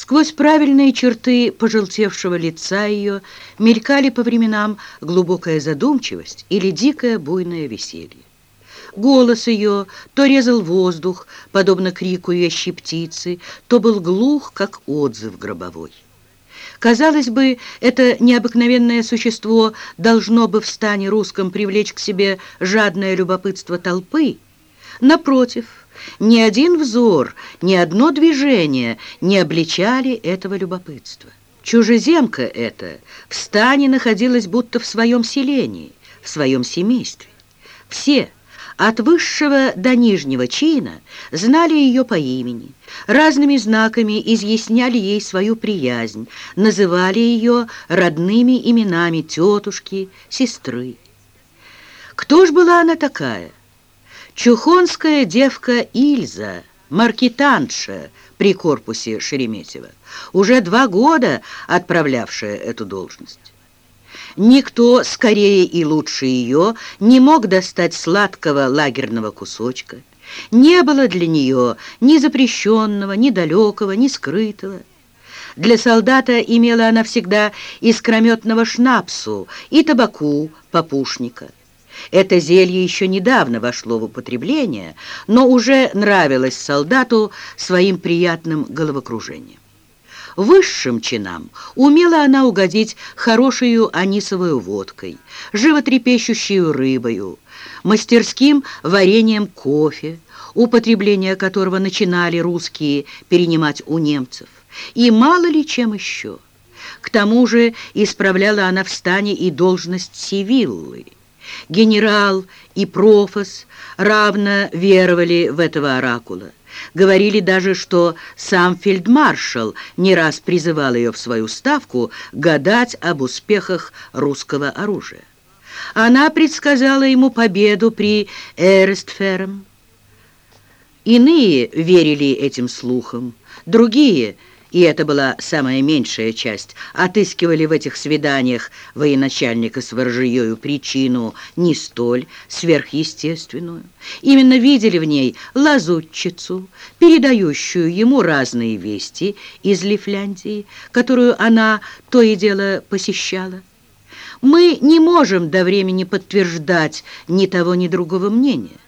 Сквозь правильные черты пожелтевшего лица ее мелькали по временам глубокая задумчивость или дикое буйное веселье. Голос ее то резал воздух, подобно крику ящей птицы, то был глух, как отзыв гробовой. Казалось бы, это необыкновенное существо должно бы в стане русском привлечь к себе жадное любопытство толпы. Напротив, ни один взор, ни одно движение не обличали этого любопытства. Чужеземка эта в стане находилась будто в своем селении, в своем семействе. Все, от высшего до нижнего чина, знали ее по имени, разными знаками изъясняли ей свою приязнь, называли ее родными именами тетушки, сестры. Кто ж была она такая? Чухонская девка Ильза, маркетанша при корпусе Шереметьева, уже два года отправлявшая эту должность. Никто скорее и лучше ее не мог достать сладкого лагерного кусочка. Не было для нее ни запрещенного, ни далекого, ни скрытого. Для солдата имела она всегда искрометного шнапсу и табаку попушника. Это зелье еще недавно вошло в употребление, но уже нравилось солдату своим приятным головокружением. Высшим чинам умела она угодить хорошую анисовую водкой, животрепещущую рыбою, мастерским вареньем кофе, употребление которого начинали русские перенимать у немцев, и мало ли чем еще. К тому же исправляла она в стане и должность Сивиллы – Генерал и профос равно веровали в этого оракула. Говорили даже, что сам фельдмаршал не раз призывал ее в свою ставку гадать об успехах русского оружия. Она предсказала ему победу при Эрестферм. Иные верили этим слухам, другие – и это была самая меньшая часть, отыскивали в этих свиданиях военачальника с воржеёю причину не столь сверхъестественную. Именно видели в ней лазутчицу, передающую ему разные вести из Лифляндии, которую она то и дело посещала. Мы не можем до времени подтверждать ни того, ни другого мнения.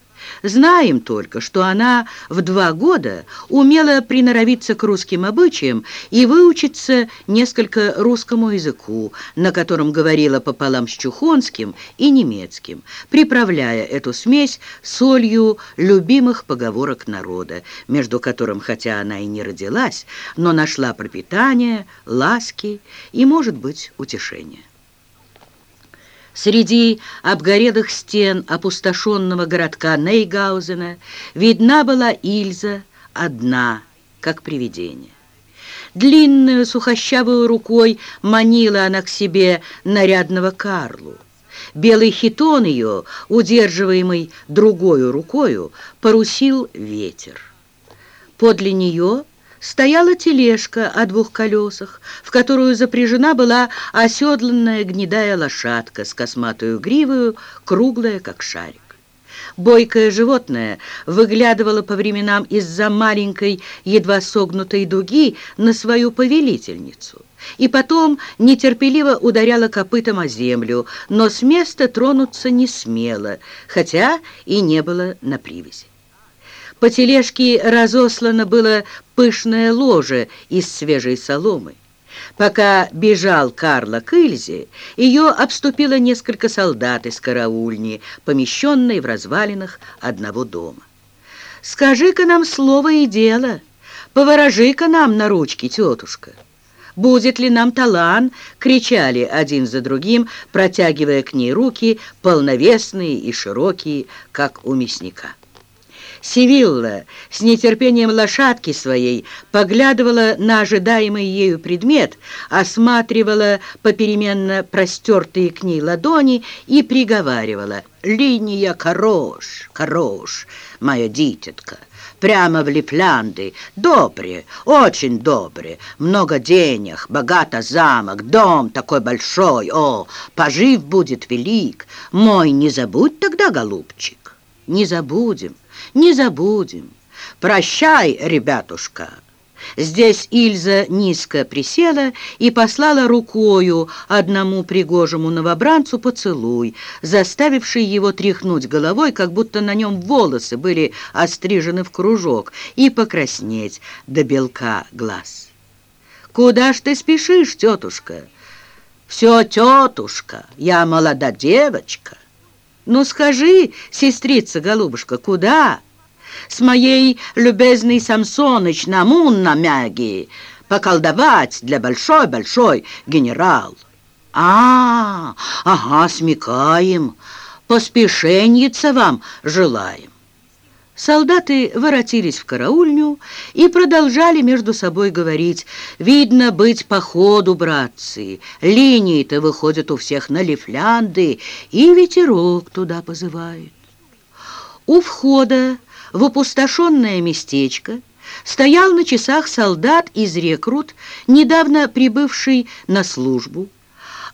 Знаем только, что она в два года умела приноровиться к русским обычаям и выучиться несколько русскому языку, на котором говорила пополам с чухонским и немецким, приправляя эту смесь солью любимых поговорок народа, между которым, хотя она и не родилась, но нашла пропитание, ласки и, может быть, утешение. Среди обгорелых стен опустошенного городка Нейгаузена видна была Ильза одна, как привидение. Длинную сухощавую рукой манила она к себе нарядного Карлу. Белый хитон ее, удерживаемый другой рукою, порусил ветер. Подле нее стояла тележка о двух колесах, в которую запряжена была оседланная гнедая лошадка с косматую гривою, круглая, как шарик. Бойкое животное выглядывало по временам из-за маленькой, едва согнутой дуги на свою повелительницу и потом нетерпеливо ударяло копытом о землю, но с места тронуться не смело, хотя и не было на привязи. По тележке разослано было пышное ложе из свежей соломы. Пока бежал Карла к Ильзе, ее обступило несколько солдат из караульни, помещенной в развалинах одного дома. «Скажи-ка нам слово и дело, поворожи-ка нам на ручки, тетушка». «Будет ли нам талант?» — кричали один за другим, протягивая к ней руки, полновесные и широкие, как у мясника. Сивилла с нетерпением лошадки своей поглядывала на ожидаемый ею предмет, осматривала попеременно простертые к ней ладони и приговаривала «Линия хорош, хорош, моя дитятка». Прямо в Лифлянды. Добре, очень добре. Много денег, богато замок, дом такой большой. О, пожив будет велик. Мой не забудь тогда, голубчик. Не забудем. Не забудем. Прощай, ребятушка. Здесь Ильза низко присела и послала рукою одному пригожему новобранцу поцелуй, заставивший его тряхнуть головой, как будто на нем волосы были острижены в кружок, и покраснеть до белка глаз. «Куда ж ты спешишь, тетушка?» «Все, тетушка, я молода девочка». «Ну скажи, сестрица-голубушка, куда?» с моей любезной Самсоныч на мун на мяги поколдовать для большой-большой генерал. А, ага, смекаем, поспешеньица вам желаем. Солдаты воротились в караульню и продолжали между собой говорить. «Видно быть по ходу, братцы, линии-то выходят у всех на лифлянды, и ветерок туда позывает». У входа в опустошенное местечко стоял на часах солдат из рекрут, недавно прибывший на службу.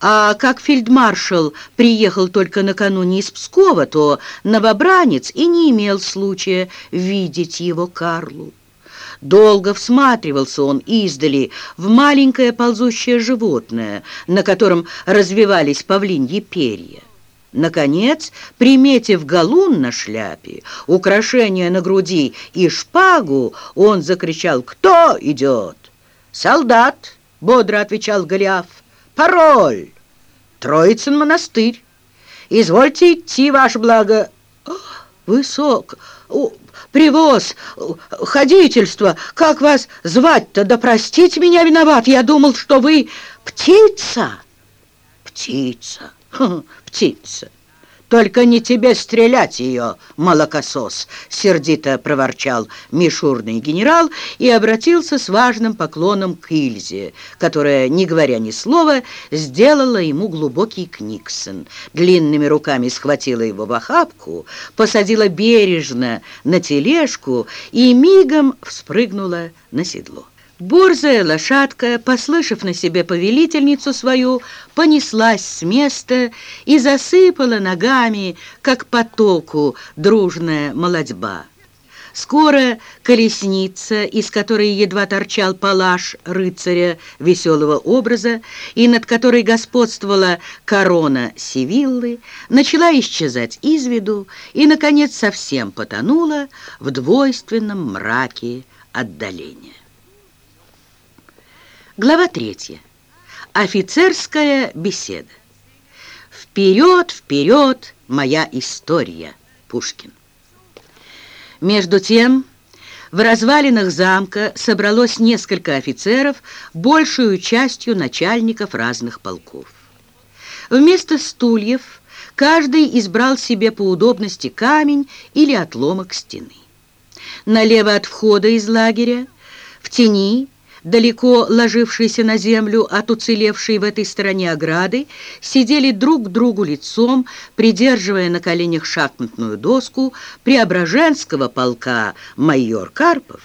А как фельдмаршал приехал только накануне из Пскова, то новобранец и не имел случая видеть его Карлу. Долго всматривался он издали в маленькое ползущее животное, на котором развивались павлиньи перья. Наконец, приметив галун на шляпе, украшение на груди и шпагу, он закричал «Кто идет?» «Солдат!» — бодро отвечал Голиаф. «Пароль! Троицын монастырь! Извольте идти, ваше благо!» «Высок! Привоз! Ходительство! Как вас звать-то? Да простите меня, виноват! Я думал, что вы птица!» «Птица!» птица. Только не тебе стрелять ее, молокосос!» — сердито проворчал мишурный генерал и обратился с важным поклоном к Ильзе, которая, не говоря ни слова, сделала ему глубокий книксон. Длинными руками схватила его в охапку, посадила бережно на тележку и мигом вспрыгнула на седло. Борзая лошадка, послышав на себе повелительницу свою, понеслась с места и засыпала ногами, как потоку, дружная молодьба. Скоро колесница, из которой едва торчал палаш рыцаря веселого образа и над которой господствовала корона Севиллы, начала исчезать из виду и, наконец, совсем потонула в двойственном мраке отдаления. Глава третья. Офицерская беседа. Вперед, вперед, моя история. Пушкин. Между тем, в развалинах замка собралось несколько офицеров, большую частью начальников разных полков. Вместо стульев каждый избрал себе по удобности камень или отломок стены. Налево от входа из лагеря, в тени, далеко ложившиеся на землю от уцелевшей в этой стороне ограды, сидели друг к другу лицом, придерживая на коленях шахматную доску Преображенского полка майор Карпов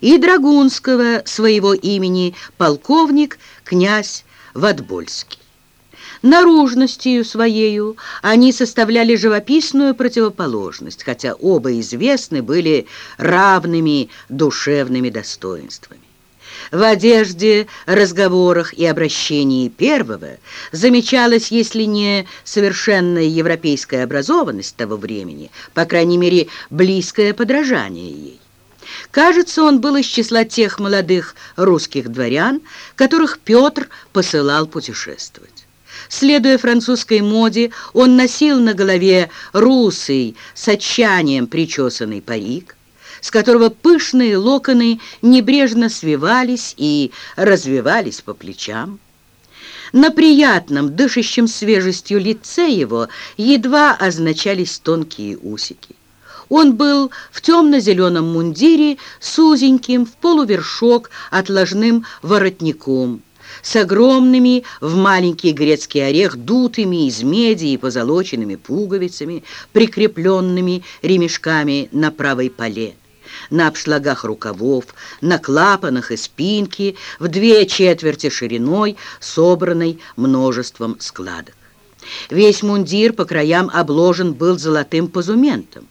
и Драгунского своего имени полковник князь Ватбольский. Наружностью своею они составляли живописную противоположность, хотя оба известны были равными душевными достоинствами. В одежде, разговорах и обращении первого замечалась, если не совершенная европейская образованность того времени, по крайней мере, близкое подражание ей. Кажется, он был из числа тех молодых русских дворян, которых Петр посылал путешествовать. Следуя французской моде, он носил на голове русый с отчаянием причесанный парик, с которого пышные локоны небрежно свивались и развивались по плечам. На приятном, дышащем свежестью лице его едва означались тонкие усики. Он был в темно-зеленом мундире с узеньким в полувершок отложным воротником, с огромными в маленький грецкий орех дутыми из меди и позолоченными пуговицами, прикрепленными ремешками на правой поле на обшлагах рукавов, на клапанах и спинке, в две четверти шириной, собранной множеством складок. Весь мундир по краям обложен был золотым позументом.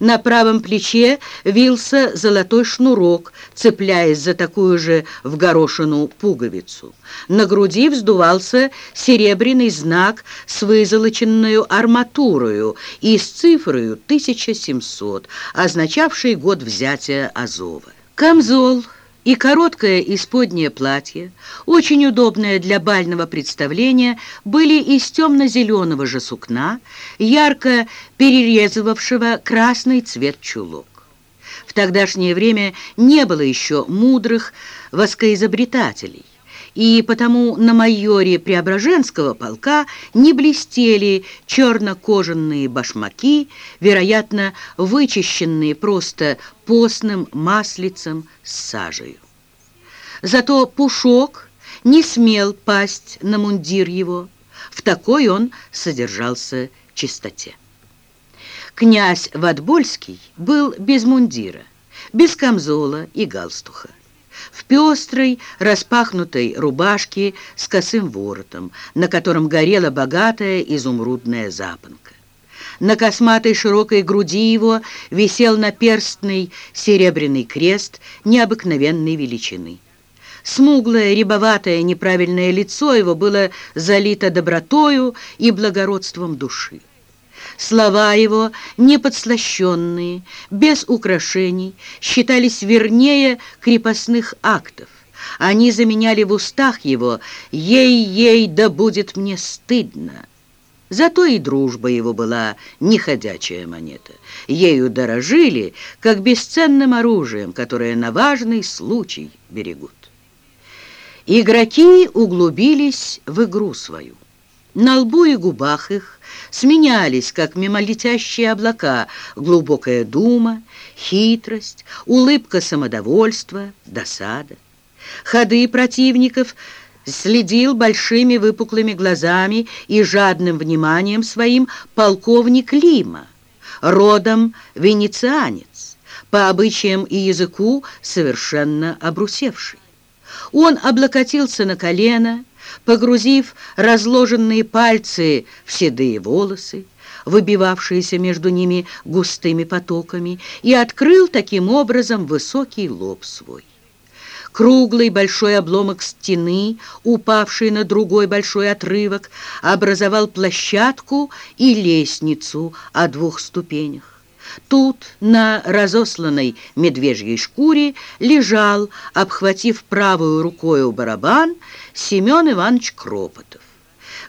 На правом плече вился золотой шнурок, цепляясь за такую же в горошину пуговицу. На груди вздувался серебряный знак с вызолоченную арматурою и с цифрою 1700, означавший год взятия Азова. Камзол и короткое исподнее платье, очень удобное для бального представления, были из темно-зеленого же сукна, ярко перерезывавшего красный цвет чулок. В тогдашнее время не было еще мудрых воскоизобретателей, и потому на майоре Преображенского полка не блестели черно-кожаные башмаки, вероятно, вычищенные просто постным маслицем с сажей. Зато Пушок не смел пасть на мундир его, в такой он содержался чистоте. Князь Ватбольский был без мундира, без камзола и галстуха пестрой, распахнутой рубашке с косым воротом, на котором горела богатая изумрудная запонка. На косматой широкой груди его висел наперстный серебряный крест необыкновенной величины. Смуглое, рябоватое, неправильное лицо его было залито добротою и благородством души. Слова его, неподслащенные, без украшений, считались вернее крепостных актов. Они заменяли в устах его «Ей-ей, да будет мне стыдно». Зато и дружба его была неходячая монета. Ею дорожили, как бесценным оружием, которое на важный случай берегут. Игроки углубились в игру свою. На лбу и губах их сменялись, как мимолетящие облака, глубокая дума, хитрость, улыбка самодовольства, досада. Ходы противников следил большими выпуклыми глазами и жадным вниманием своим полковник Лима, родом венецианец, по обычаям и языку совершенно обрусевший. Он облокотился на колено, погрузив разложенные пальцы в седые волосы, выбивавшиеся между ними густыми потоками, и открыл таким образом высокий лоб свой. Круглый большой обломок стены, упавший на другой большой отрывок, образовал площадку и лестницу о двух ступенях. Тут, на разосланной медвежьей шкуре, лежал, обхватив правую рукою барабан, Семен Иванович Кропотов.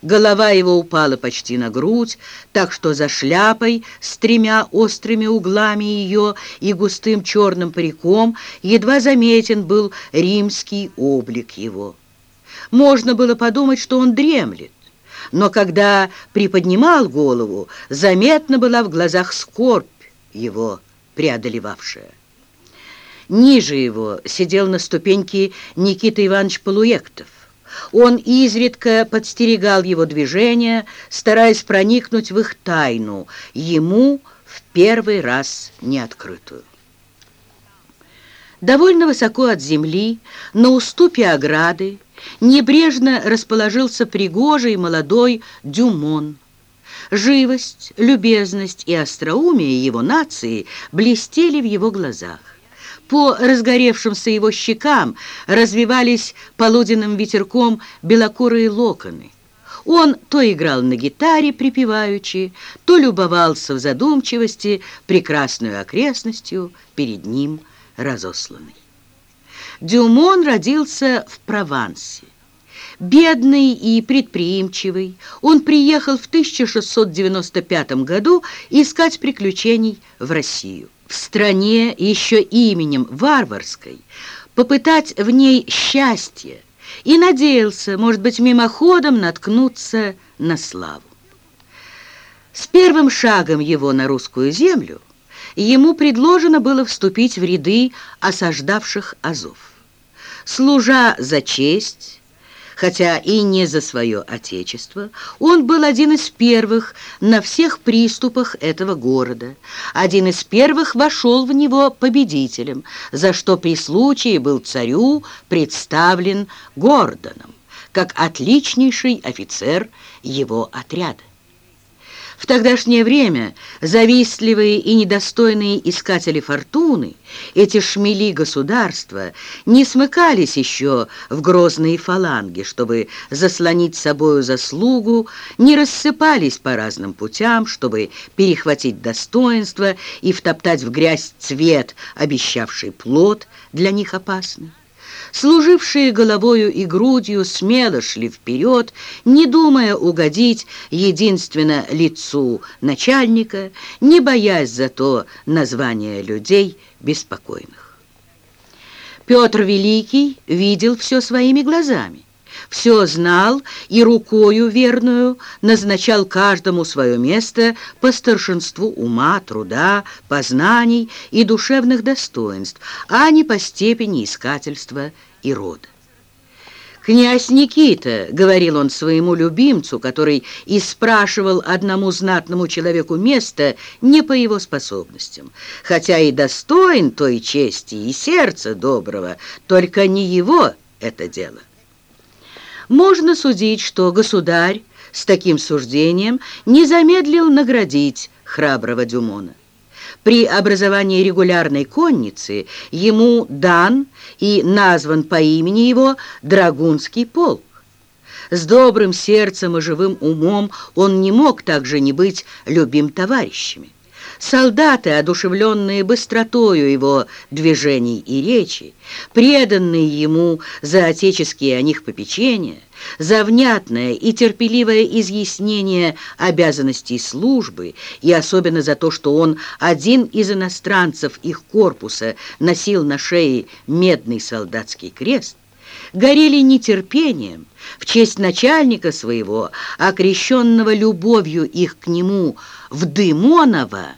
Голова его упала почти на грудь, так что за шляпой с тремя острыми углами ее и густым черным париком едва заметен был римский облик его. Можно было подумать, что он дремлет, но когда приподнимал голову, заметно была в глазах скорбь, его преодолевавшая. Ниже его сидел на ступеньке Никита Иванович Полуектов. Он изредка подстерегал его движения, стараясь проникнуть в их тайну, ему в первый раз неоткрытую. Довольно высоко от земли, на уступе ограды, небрежно расположился пригожий молодой Дюмон, Живость, любезность и остроумие его нации блестели в его глазах. По разгоревшимся его щекам развивались полуденным ветерком белокурые локоны. Он то играл на гитаре припеваючи, то любовался в задумчивости прекрасную окрестностью перед ним разосланной. Дюмон родился в Провансе. Бедный и предприимчивый, он приехал в 1695 году искать приключений в Россию. В стране еще именем варварской, попытать в ней счастье и надеялся, может быть, мимоходом наткнуться на славу. С первым шагом его на русскую землю ему предложено было вступить в ряды осаждавших Азов. Служа за честь, хотя и не за свое отечество, он был один из первых на всех приступах этого города. Один из первых вошел в него победителем, за что при случае был царю представлен Гордоном, как отличнейший офицер его отряда. В тогдашнее время завистливые и недостойные искатели фортуны, эти шмели государства, не смыкались еще в грозные фаланги, чтобы заслонить собою заслугу, не рассыпались по разным путям, чтобы перехватить достоинство и втоптать в грязь цвет, обещавший плод, для них опасный служившие головою и грудью, смело шли вперед, не думая угодить единственно лицу начальника, не боясь зато названия людей беспокойных. Петр Великий видел все своими глазами все знал и рукою верную назначал каждому свое место по старшинству ума, труда, познаний и душевных достоинств, а не по степени искательства и рода. «Князь Никита», — говорил он своему любимцу, который и спрашивал одному знатному человеку место не по его способностям, хотя и достоин той чести и сердца доброго, только не его это дело. Можно судить, что государь с таким суждением не замедлил наградить храброго Дюмона. При образовании регулярной конницы ему дан и назван по имени его Драгунский полк. С добрым сердцем и живым умом он не мог также не быть любим товарищами. Солдаты, одушевленные быстротою его движений и речи, преданные ему за отеческие о них попечения, за внятное и терпеливое изъяснение обязанностей службы и особенно за то, что он один из иностранцев их корпуса носил на шее медный солдатский крест, горели нетерпением в честь начальника своего, окрещенного любовью их к нему в Дымонова,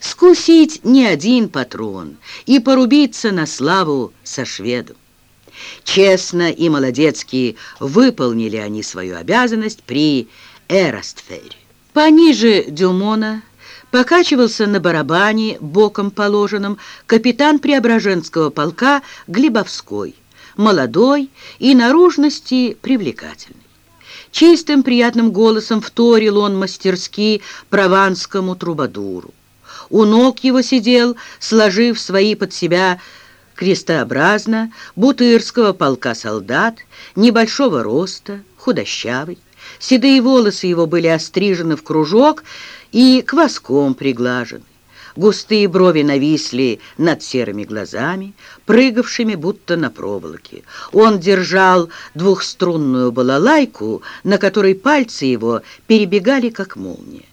скусить не один патрон и порубиться на славу со шведом. Честно и молодецки выполнили они свою обязанность при Эрастфере. Пониже Дюмона покачивался на барабане, боком положенном, капитан Преображенского полка Глебовской, молодой и наружности привлекательный. Чистым приятным голосом вторил он мастерски прованскому трубадуру. У ног его сидел, сложив свои под себя крестообразно, бутырского полка солдат, небольшого роста, худощавый. Седые волосы его были острижены в кружок и кваском приглажены. Густые брови нависли над серыми глазами, прыгавшими будто на проволоке. Он держал двухструнную балалайку, на которой пальцы его перебегали, как молния.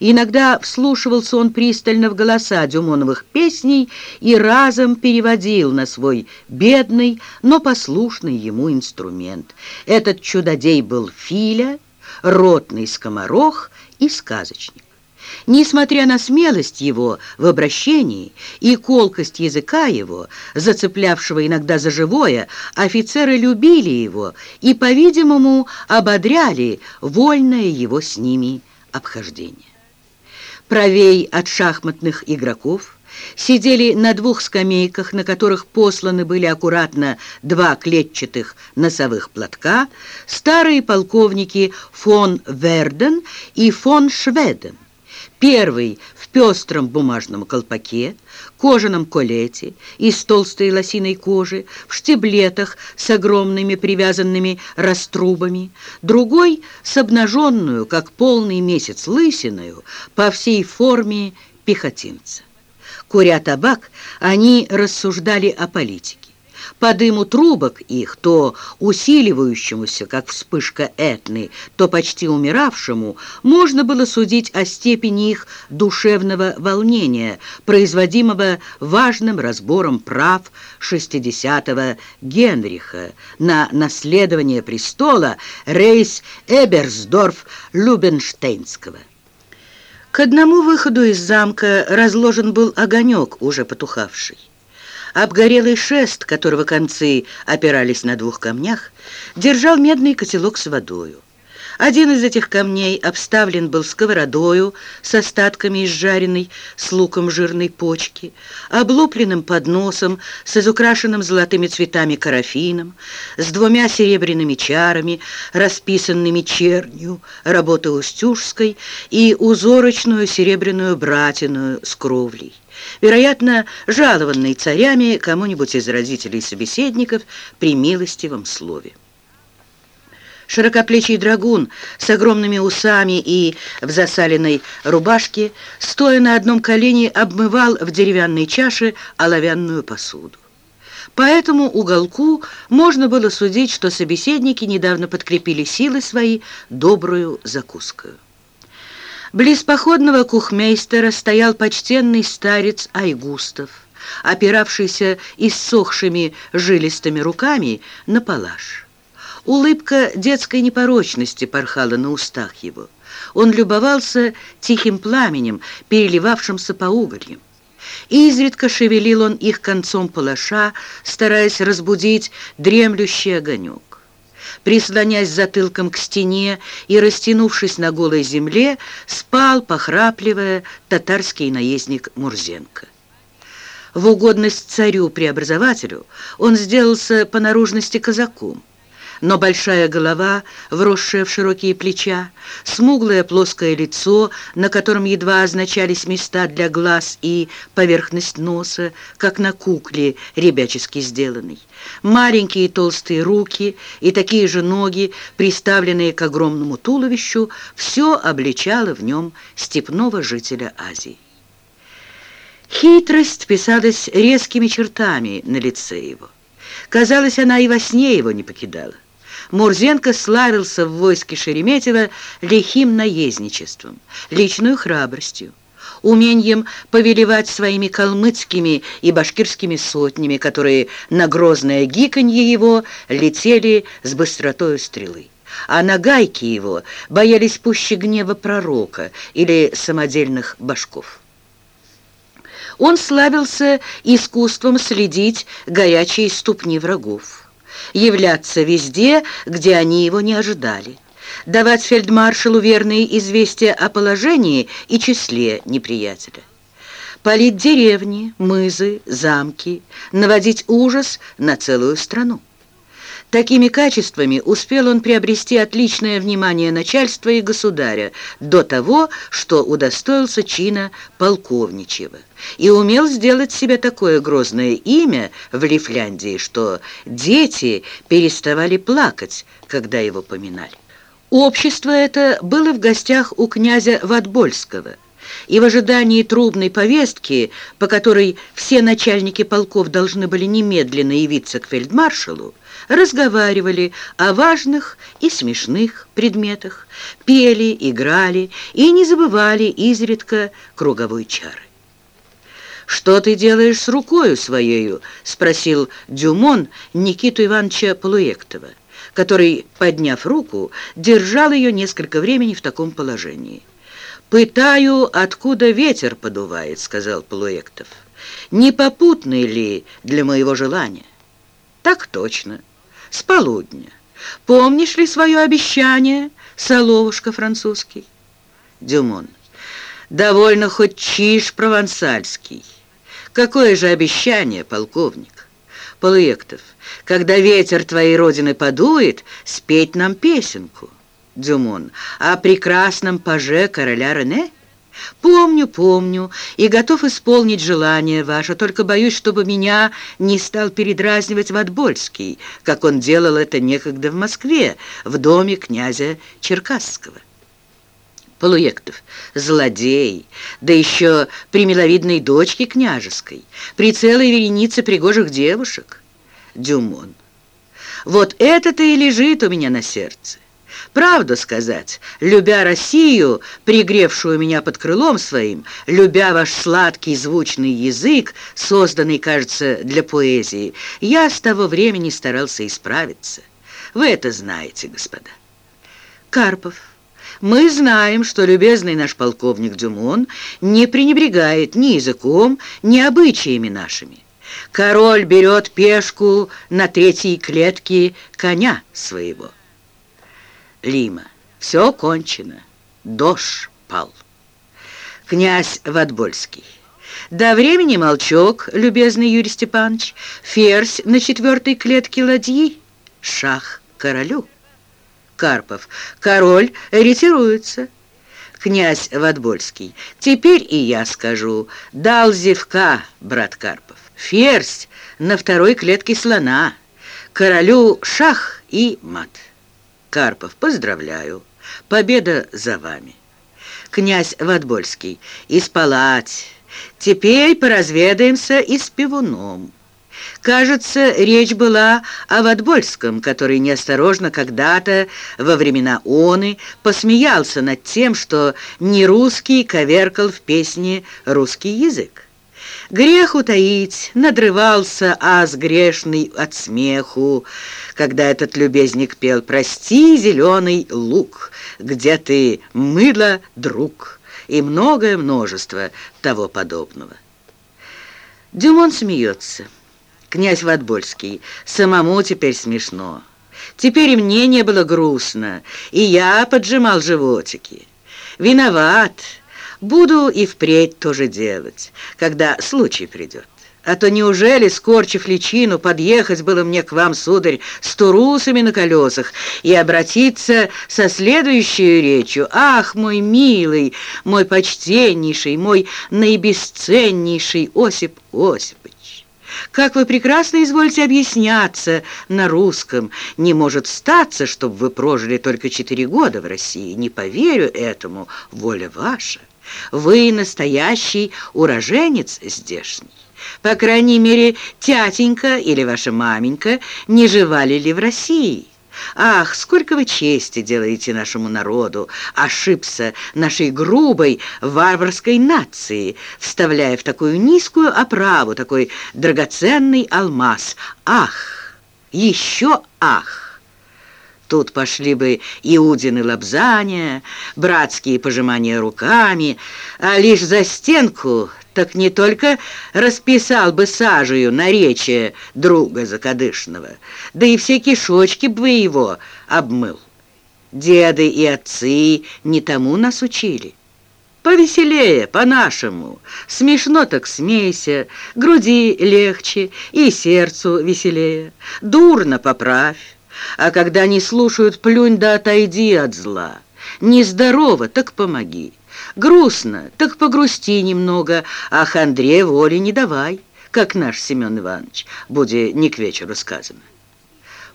Иногда вслушивался он пристально в голоса Дюмоновых песней и разом переводил на свой бедный, но послушный ему инструмент. Этот чудодей был Филя, ротный скоморох и сказочник. Несмотря на смелость его в обращении и колкость языка его, зацеплявшего иногда за живое, офицеры любили его и, по-видимому, ободряли вольное его с ними обхождение правей от шахматных игроков, сидели на двух скамейках, на которых посланы были аккуратно два клетчатых носовых платка, старые полковники фон Верден и фон Шведен. Первый пестром бумажном колпаке, кожаном колете из толстой лосиной кожи, в штиблетах с огромными привязанными раструбами, другой с обнаженную, как полный месяц, лысиною по всей форме пехотинца. Куря табак, они рассуждали о политике. По дыму трубок их, то усиливающемуся, как вспышка Этны, то почти умиравшему, можно было судить о степени их душевного волнения, производимого важным разбором прав 60-го Генриха на наследование престола рейс Эберсдорф-Любенштейнского. К одному выходу из замка разложен был огонек, уже потухавший. Обгорелый шест, которого концы опирались на двух камнях, держал медный котелок с водою. Один из этих камней обставлен был сковородою с остатками изжаренной с луком жирной почки, облупленным подносом с изукрашенным золотыми цветами карафином, с двумя серебряными чарами, расписанными чернью, работы Устюжской, и узорочную серебряную братиную с кровлей. Вероятно, жалованный царями кому-нибудь из родителей собеседников при милостивом слове. Широкоплечий драгун с огромными усами и в засаленной рубашке, стоя на одном колене, обмывал в деревянной чаше оловянную посуду. По этому уголку можно было судить, что собеседники недавно подкрепили силы свои добрую закуской. Близ походного кухмейстера стоял почтенный старец Айгустов, опиравшийся иссохшими жилистыми руками на палаш. Улыбка детской непорочности порхала на устах его. Он любовался тихим пламенем, переливавшимся по угольям. Изредка шевелил он их концом палаша, стараясь разбудить дремлющий огонек. Прислонясь затылком к стене и растянувшись на голой земле, спал, похрапливая, татарский наездник Мурзенко. В угодность царю-преобразователю он сделался по наружности казаком но большая голова, вросшая в широкие плеча, смуглое плоское лицо, на котором едва означались места для глаз и поверхность носа, как на кукле ребячески сделанной, маленькие толстые руки и такие же ноги, приставленные к огромному туловищу, все обличало в нем степного жителя Азии. Хитрость писалась резкими чертами на лице его. Казалось, она и во сне его не покидала. Мурзенко славился в войске Шереметьева лихим наездничеством, личную храбростью, умением повелевать своими калмыцкими и башкирскими сотнями, которые на грозное гиканье его летели с быстротой стрелы. А на гайки его боялись пуще гнева пророка или самодельных башков. Он славился искусством следить горячие ступни врагов являться везде, где они его не ожидали, давать фельдмаршалу верные известия о положении и числе неприятеля, палить деревни, мызы, замки, наводить ужас на целую страну. Такими качествами успел он приобрести отличное внимание начальства и государя до того, что удостоился чина полковничьего и умел сделать себе такое грозное имя в Лифляндии, что дети переставали плакать, когда его поминали. Общество это было в гостях у князя Ватбольского – и в ожидании трубной повестки, по которой все начальники полков должны были немедленно явиться к фельдмаршалу, разговаривали о важных и смешных предметах, пели, играли и не забывали изредка круговой чары. «Что ты делаешь с рукою своею?» — спросил Дюмон Никиту Ивановича Полуектова, который, подняв руку, держал ее несколько времени в таком положении. «Пытаю, откуда ветер подувает», — сказал Полуектов. «Не попутный ли для моего желания?» «Так точно» с полудня. Помнишь ли свое обещание, соловушка французский? Дюмон. Довольно хоть чиж провансальский. Какое же обещание, полковник? Полуектов. Когда ветер твоей родины подует, спеть нам песенку. Дюмон. О прекрасном паже короля Рене? Помню, помню, и готов исполнить желание ваше, только боюсь, чтобы меня не стал передразнивать Ватбольский, как он делал это некогда в Москве, в доме князя Черкасского. Полуектов, злодей, да еще при миловидной дочке княжеской, при целой веренице пригожих девушек. Дюмон. Вот это-то и лежит у меня на сердце. Правду сказать, любя Россию, пригревшую меня под крылом своим, любя ваш сладкий звучный язык, созданный, кажется, для поэзии, я с того времени старался исправиться. Вы это знаете, господа. Карпов. Мы знаем, что любезный наш полковник Дюмон не пренебрегает ни языком, ни обычаями нашими. Король берет пешку на третьей клетке коня своего. Лима. Все кончено. Дождь пал. Князь Ватбольский. До времени молчок, любезный Юрий Степанович. Ферзь на четвертой клетке ладьи. Шах королю. Карпов. Король ретируется. Князь Ватбольский. Теперь и я скажу. Дал зевка, брат Карпов. Ферзь на второй клетке слона. Королю шах и мат. Карпов. Поздравляю. Победа за вами. Князь Ватбольский. Испалать. Теперь поразведаемся и с пивуном. Кажется, речь была о Ватбольском, который неосторожно когда-то во времена оны посмеялся над тем, что не русский коверкал в песне русский язык. Грех утаить, надрывался аз грешный от смеху, когда этот любезник пел «Прости, зеленый лук, где ты, мыло, друг» и многое множество того подобного. Дюмон смеется. Князь Ватбольский, самому теперь смешно. Теперь и мне не было грустно, и я поджимал животики. Виноват, буду и впредь тоже делать, когда случай придет. А то неужели, скорчив личину, подъехать было мне к вам, сударь, с турусами на колесах и обратиться со следующей речью? Ах, мой милый, мой почтеннейший, мой наибесценнейший Осип Осипович! Как вы прекрасно изволите объясняться на русском. Не может статься, чтобы вы прожили только четыре года в России. Не поверю этому, воля ваша. Вы настоящий уроженец здешний. По крайней мере, тятенька или ваша маменька не живали ли в России? Ах, сколько вы чести делаете нашему народу, ошибся нашей грубой варварской нации, вставляя в такую низкую оправу такой драгоценный алмаз. Ах, еще ах! Тут пошли бы Иудины лобзания, братские пожимания руками, а лишь за стенку так не только расписал бы сажею наречие друга закадышного, да и все кишочки бы его обмыл. Деды и отцы не тому нас учили. Повеселее, по-нашему. Смешно так смейся, груди легче и сердцу веселее. Дурно поправь. А когда не слушают, плюнь да отойди от зла. Нездорово, так помоги. Грустно, так погрусти немного, а хандре воли не давай, как наш Семен Иванович, буде не к вечеру сказано.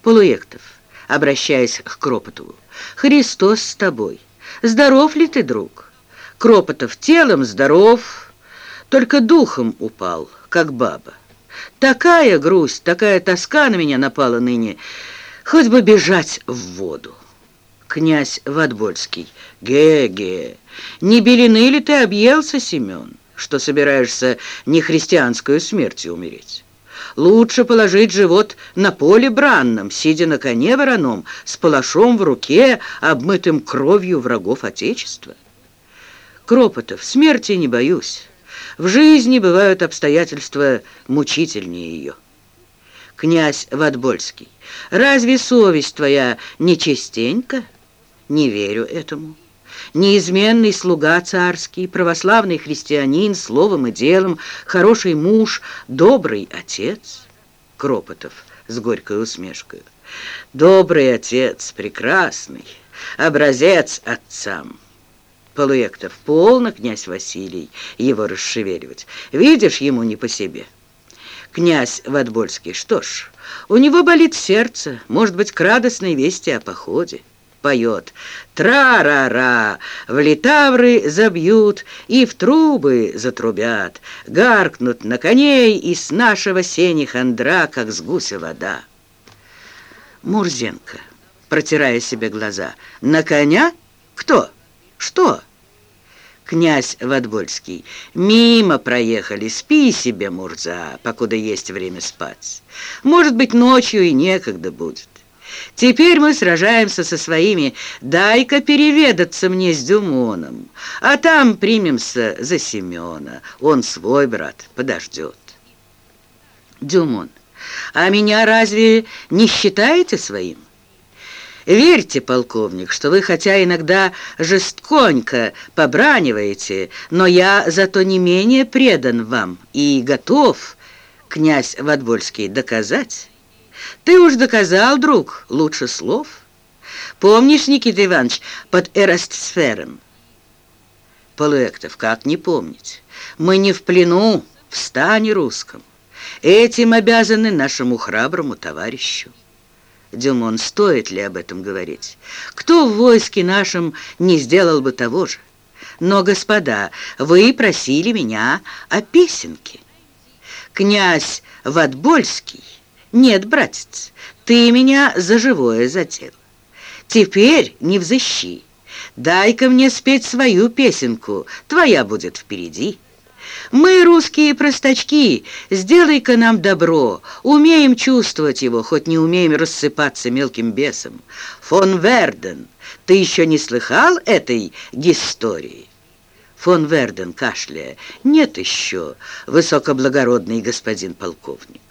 Полуектов, обращаясь к Кропотову, «Христос с тобой. Здоров ли ты, друг? Кропотов телом здоров, только духом упал, как баба. Такая грусть, такая тоска на меня напала ныне, хоть бы бежать в воду. Князь Ватбольский. Ге-ге, не белины ли ты объелся, Семен, что собираешься нехристианскую смертью умереть? Лучше положить живот на поле бранном, сидя на коне вороном, с палашом в руке, обмытым кровью врагов Отечества. Кропотов, смерти не боюсь. В жизни бывают обстоятельства мучительнее ее князь Ватбольский. Разве совесть твоя нечистенька? Не верю этому. Неизменный слуга царский, православный христианин, словом и делом, хороший муж, добрый отец. Кропотов с горькой усмешкой. Добрый отец, прекрасный, образец отцам. Полуэктов, полно, князь Василий, его расшевеливать. Видишь, ему не по себе князь Ватбольский. Что ж, у него болит сердце, может быть, к радостной вести о походе. Поет «Тра-ра-ра!» В литавры забьют и в трубы затрубят, Гаркнут на коней и с нашего сени хандра, как с гуся вода. Мурзенко, протирая себе глаза, «На коня? Кто? Что?» Князь Ватбольский. Мимо проехали, спи себе, Мурза, покуда есть время спать. Может быть, ночью и некогда будет. Теперь мы сражаемся со своими. Дай-ка переведаться мне с Дюмоном, а там примемся за Семена. Он свой брат, подождет. Дюмон, а меня разве не считаете своим? Верьте, полковник, что вы хотя иногда жестконько побраниваете, но я зато не менее предан вам и готов, князь Ватбольский, доказать. Ты уж доказал, друг, лучше слов. Помнишь, Никита Иванович, под эрастсфером? Полуэктов, как не помнить? Мы не в плену, в стане русском. Этим обязаны нашему храброму товарищу. Дюмон, стоит ли об этом говорить? Кто в войске нашем не сделал бы того же? Но, господа, вы просили меня о песенке. Князь Ватбольский, нет, братец, ты меня за живое задел. Теперь не взыщи. Дай-ка мне спеть свою песенку, твоя будет впереди. Мы, русские простачки, сделай-ка нам добро, умеем чувствовать его, хоть не умеем рассыпаться мелким бесом. Фон Верден, ты еще не слыхал этой истории? Фон Верден, кашляя, нет еще, высокоблагородный господин полковник.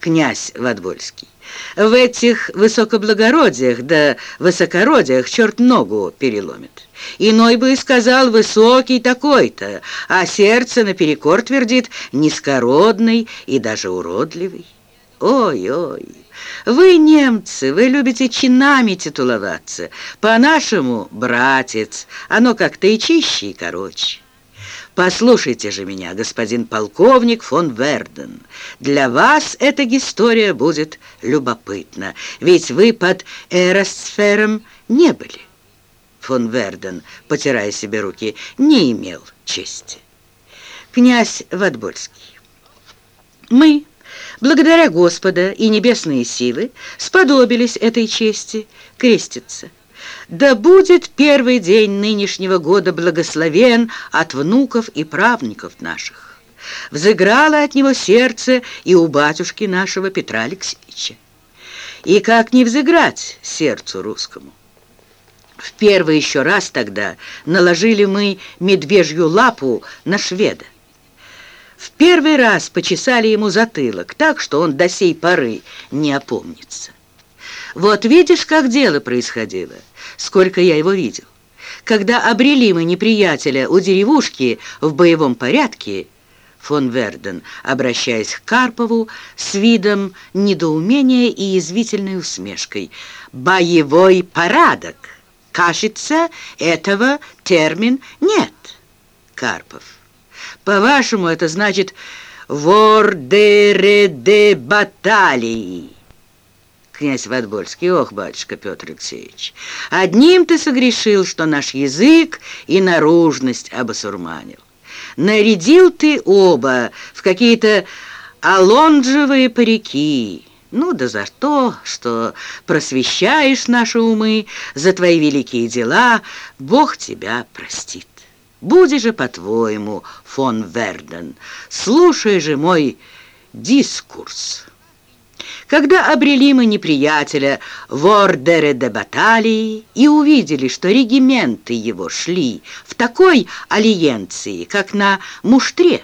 Князь Вадвольский. В этих высокоблагородиях да высокородиях черт ногу переломит. Иной бы сказал «высокий такой-то», а сердце наперекор твердит «низкородный и даже уродливый». Ой-ой, вы, немцы, вы любите чинами титуловаться. По-нашему, братец, оно как-то и чище, и короче. Послушайте же меня, господин полковник фон Верден. Для вас эта история будет любопытна, ведь вы под эросфером не были. Фон Верден, потирая себе руки, не имел чести. Князь Ватбольский. Мы, благодаря Господа и небесные силы, сподобились этой чести креститься. Да будет первый день нынешнего года благословен от внуков и правнуков наших. Взыграло от него сердце и у батюшки нашего Петра Алексеевича. И как не взыграть сердцу русскому? В первый еще раз тогда наложили мы медвежью лапу на шведа. В первый раз почесали ему затылок так, что он до сей поры не опомнится. Вот видишь, как дело происходило, сколько я его видел. Когда обрели мы неприятеля у деревушки в боевом порядке, фон Верден, обращаясь к Карпову, с видом недоумения и язвительной усмешкой. «Боевой порядок! Кажется, этого термин нет!» Карпов. «По-вашему, это значит «вордере де баталии». Князь Ватбольский, ох, батюшка Петр Алексеевич, одним ты согрешил, что наш язык и наружность обосурманил. Нарядил ты оба в какие-то алонжевые парики. Ну да за то, что просвещаешь наши умы, за твои великие дела, Бог тебя простит. Буди же по-твоему, фон Верден, слушай же мой дискурс». Когда обрели мы неприятеля в ордере де баталии и увидели, что регименты его шли в такой алиенции, как на муштре,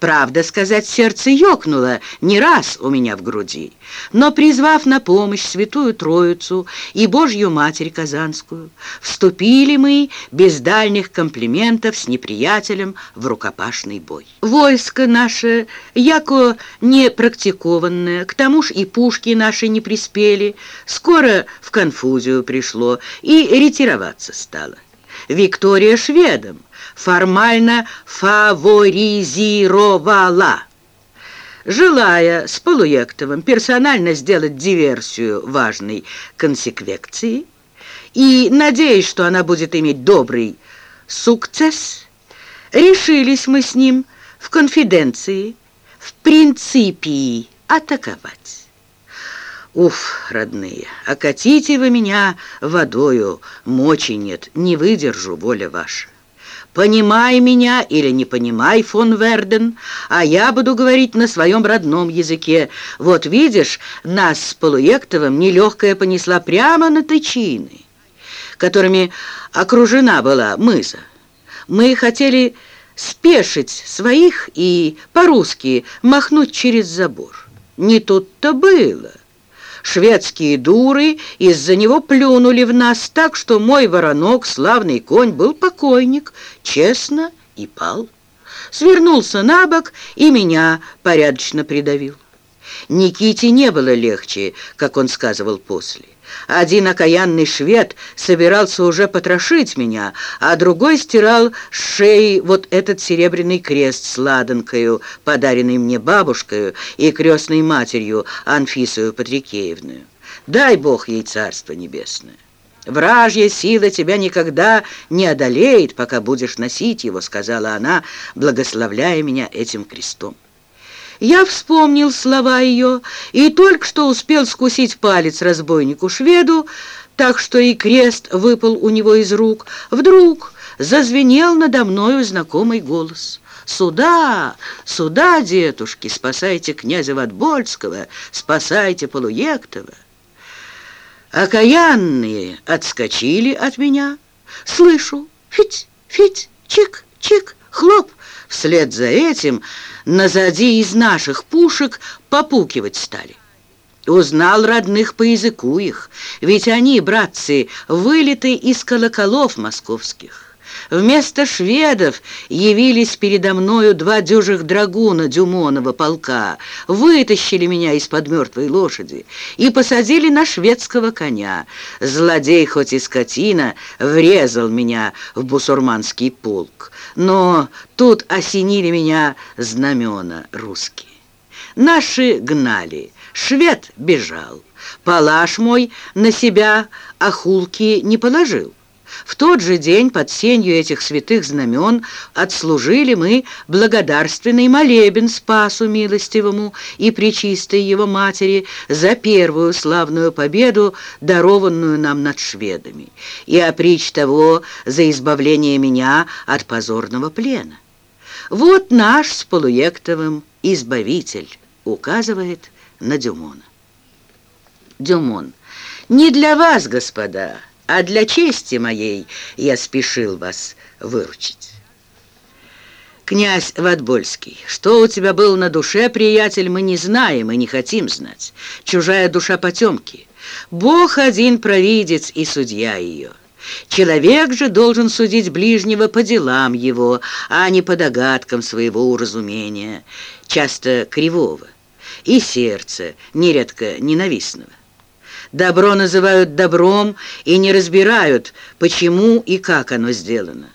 Правда, сказать, сердце ёкнуло не раз у меня в груди, но, призвав на помощь Святую Троицу и Божью Матерь Казанскую, вступили мы без дальних комплиментов с неприятелем в рукопашный бой. Войско наше, яко не практикованное, к тому ж и пушки наши не приспели, скоро в конфузию пришло и ретироваться стало. Виктория шведам, формально фаворизировала. Желая с Полуектовым персонально сделать диверсию важной консеквекции и надеясь, что она будет иметь добрый сукцесс, решились мы с ним в конфиденции, в принципе атаковать. Уф, родные, окатите вы меня водою, мочи нет, не выдержу, воля ваша. Понимай меня или не понимай, фон Верден, а я буду говорить на своем родном языке. Вот видишь, нас с Полуектовым нелегкая понесла прямо на тычины, которыми окружена была мыза. Мы хотели спешить своих и по-русски махнуть через забор. Не тут-то было. Шведские дуры из-за него плюнули в нас так, что мой воронок, славный конь, был покойник, честно и пал. Свернулся на бок и меня порядочно придавил. Никите не было легче, как он сказывал после. Один окаянный швед собирался уже потрошить меня, а другой стирал с шеи вот этот серебряный крест с ладанкою, подаренный мне бабушкой и крестной матерью Анфисою Патрикеевную. Дай Бог ей царство небесное. «Вражья сила тебя никогда не одолеет, пока будешь носить его», — сказала она, благословляя меня этим крестом. Я вспомнил слова ее и только что успел скусить палец разбойнику-шведу, так что и крест выпал у него из рук. Вдруг зазвенел надо мною знакомый голос. «Сюда, сюда, детушки, спасайте князя Ватбольского, спасайте Полуектова!» Окаянные отскочили от меня. Слышу, фить, фить, чик, чик, хлоп. Вслед за этим назади из наших пушек попукивать стали. Узнал родных по языку их, ведь они, братцы, вылеты из колоколов московских. Вместо шведов явились передо мною два дюжих драгуна Дюмонова полка, вытащили меня из-под мертвой лошади и посадили на шведского коня. Злодей, хоть и скотина, врезал меня в бусурманский полк, но тут осенили меня знамена русские. Наши гнали, швед бежал, палаш мой на себя охулки не положил. В тот же день под сенью этих святых знамен отслужили мы благодарственный молебен Спасу Милостивому и Пречистой Его Матери за первую славную победу, дарованную нам над шведами, и опричь того за избавление меня от позорного плена. Вот наш с Полуектовым избавитель указывает на Дюмона. Дюмон. Не для вас, господа, а для чести моей я спешил вас выручить. Князь Ватбольский, что у тебя было на душе, приятель, мы не знаем и не хотим знать. Чужая душа потемки. Бог один провидец и судья ее. Человек же должен судить ближнего по делам его, а не по догадкам своего уразумения, часто кривого, и сердца, нередко ненавистного. Добро называют добром и не разбирают, почему и как оно сделано.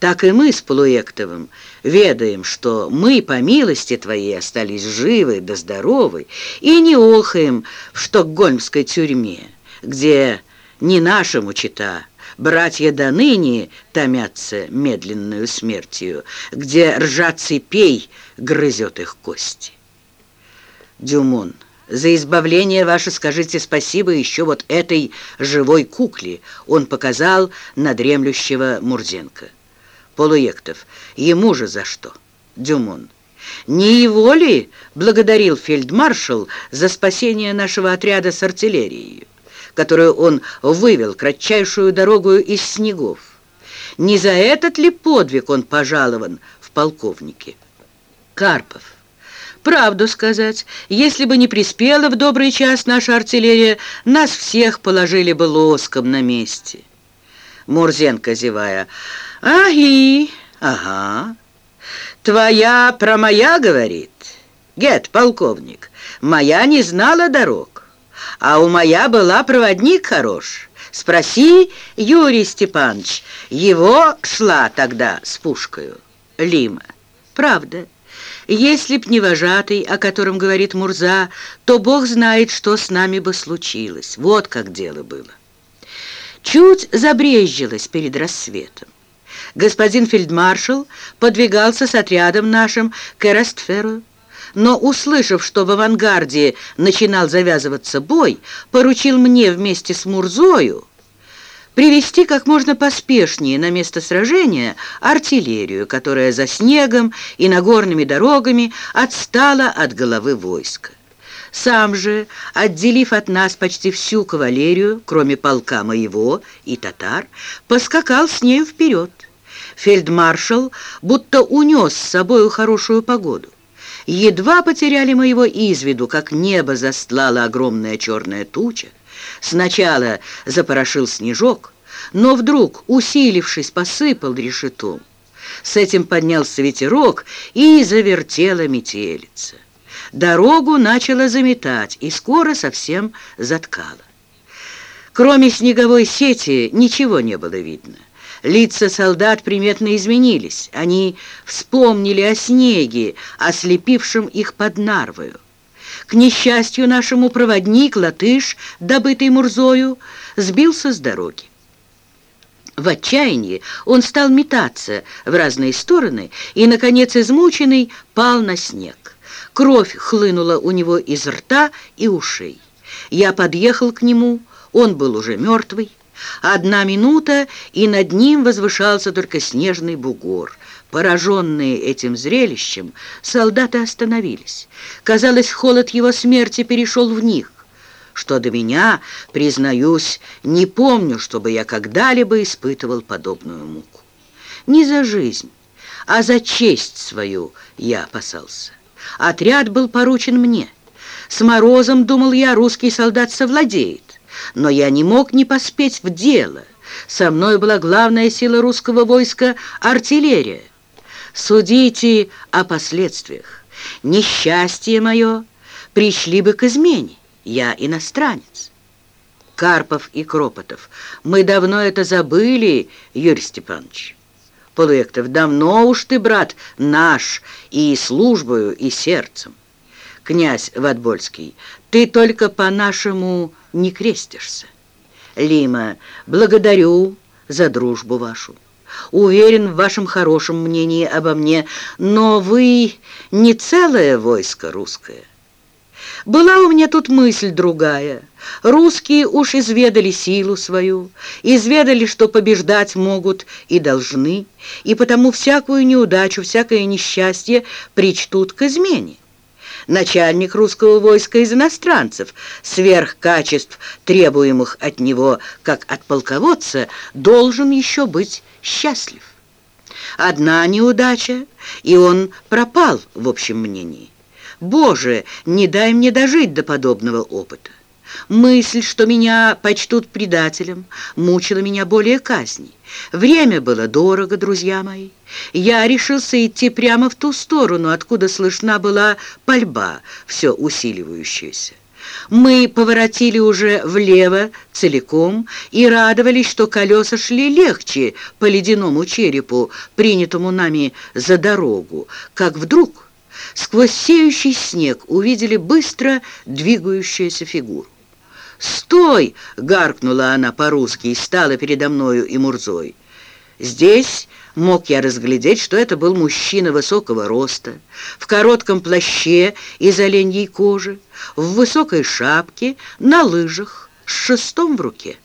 Так и мы с Полуэктовым ведаем, что мы, по милости Твоей, остались живы да здоровы и не охаем в штокгольмской тюрьме, где не нашему чита, братья до ныне томятся медленную смертью, где ржа цепей грызет их кости. Дюмон за избавление ваше скажите спасибо еще вот этой живой кукле. Он показал на дремлющего Мурзенко. Полуектов. Ему же за что? Дюмон. Не его ли благодарил фельдмаршал за спасение нашего отряда с артиллерией, которую он вывел кратчайшую дорогу из снегов? Не за этот ли подвиг он пожалован в полковнике? Карпов. Правду сказать, если бы не приспела в добрый час наша артиллерия, нас всех положили бы лоском на месте. Мурзенко, зевая, «Аги, ага, твоя про моя, говорит. Гет, полковник, моя не знала дорог, а у моя была проводник хорош. Спроси, Юрий Степанович, его шла тогда с пушкою, Лима. Правда?» Если б не вожатый, о котором говорит Мурза, то Бог знает, что с нами бы случилось. Вот как дело было. Чуть забрезжилось перед рассветом. Господин фельдмаршал подвигался с отрядом нашим к Эрастферу, но, услышав, что в авангарде начинал завязываться бой, поручил мне вместе с Мурзою привести как можно поспешнее на место сражения артиллерию, которая за снегом и нагорными дорогами отстала от головы войска. Сам же, отделив от нас почти всю кавалерию, кроме полка моего и татар, поскакал с нею вперед. Фельдмаршал будто унес с собою хорошую погоду. Едва потеряли мы его из виду, как небо застлала огромная черная туча. Сначала запорошил снежок, но вдруг, усилившись, посыпал решетом. С этим поднялся ветерок и завертела метелица. Дорогу начала заметать и скоро совсем заткала. Кроме снеговой сети ничего не было видно. Лица солдат приметно изменились. Они вспомнили о снеге, ослепившем их под Нарвою. К несчастью нашему проводник, латыш, добытый Мурзою, сбился с дороги. В отчаянии он стал метаться в разные стороны и, наконец, измученный, пал на снег. Кровь хлынула у него из рта и ушей. Я подъехал к нему, он был уже мертвый. Одна минута, и над ним возвышался только снежный бугор. Пораженные этим зрелищем, солдаты остановились. Казалось, холод его смерти перешел в них. Что до меня, признаюсь, не помню, чтобы я когда-либо испытывал подобную муку. Не за жизнь, а за честь свою я опасался. Отряд был поручен мне. С Морозом, думал я, русский солдат совладеет но я не мог не поспеть в дело. Со мной была главная сила русского войска — артиллерия. Судите о последствиях. Несчастье мое пришли бы к измене. Я иностранец. Карпов и Кропотов. Мы давно это забыли, Юрий Степанович. Полуэктов, давно уж ты, брат, наш, и службою, и сердцем. Князь Ватбольский, ты только по-нашему не крестишься. Лима, благодарю за дружбу вашу. Уверен в вашем хорошем мнении обо мне, но вы не целое войско русское. Была у меня тут мысль другая. Русские уж изведали силу свою, изведали, что побеждать могут и должны, и потому всякую неудачу, всякое несчастье причтут к измене начальник русского войска из иностранцев, сверх качеств, требуемых от него, как от полководца, должен еще быть счастлив. Одна неудача, и он пропал в общем мнении. Боже, не дай мне дожить до подобного опыта. Мысль, что меня почтут предателем, мучила меня более казни. Время было дорого, друзья мои. Я решился идти прямо в ту сторону, откуда слышна была пальба, все усиливающаяся. Мы поворотили уже влево целиком и радовались, что колеса шли легче по ледяному черепу, принятому нами за дорогу, как вдруг сквозь сеющий снег увидели быстро двигающуюся фигуру. «Стой!» — гаркнула она по-русски и стала передо мною и Мурзой. Здесь мог я разглядеть, что это был мужчина высокого роста, в коротком плаще из оленьей кожи, в высокой шапке, на лыжах, с шестом в руке.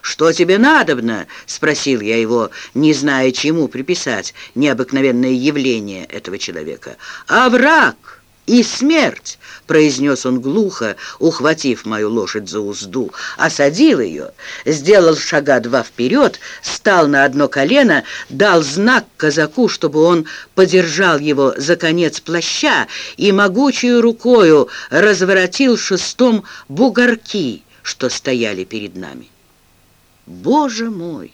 «Что тебе надобно?» — спросил я его, не зная, чему приписать необыкновенное явление этого человека. «А враг!» «И смерть!» — произнес он глухо, ухватив мою лошадь за узду, осадил ее, сделал шага два вперед, стал на одно колено, дал знак казаку, чтобы он подержал его за конец плаща и могучую рукою разворотил шестом бугорки, что стояли перед нами. Боже мой!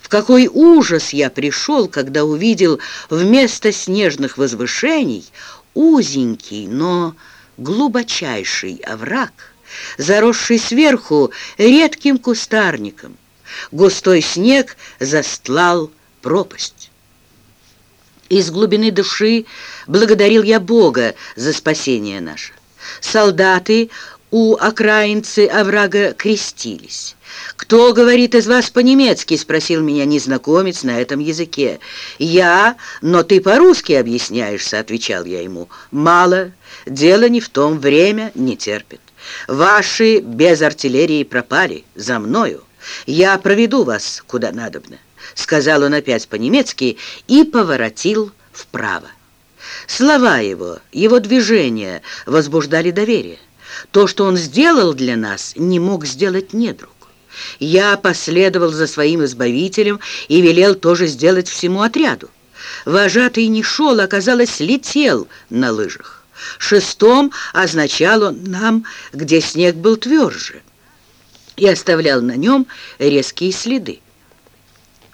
В какой ужас я пришел, когда увидел вместо снежных возвышений узенький, но глубочайший овраг, заросший сверху редким кустарником. Густой снег застлал пропасть. Из глубины души благодарил я Бога за спасение наше. Солдаты у окраинцы оврага крестились. «Кто говорит из вас по-немецки?» — спросил меня незнакомец на этом языке. «Я, но ты по-русски объясняешься», — отвечал я ему. «Мало, дело не в том, время не терпит. Ваши без артиллерии пропали, за мною. Я проведу вас куда надобно», — сказал он опять по-немецки и поворотил вправо. Слова его, его движения возбуждали доверие. То, что он сделал для нас, не мог сделать недруг. Я последовал за своим избавителем и велел тоже сделать всему отряду. Вожатый не шел, а, казалось, летел на лыжах. Шестом означал он нам, где снег был тверже, и оставлял на нем резкие следы.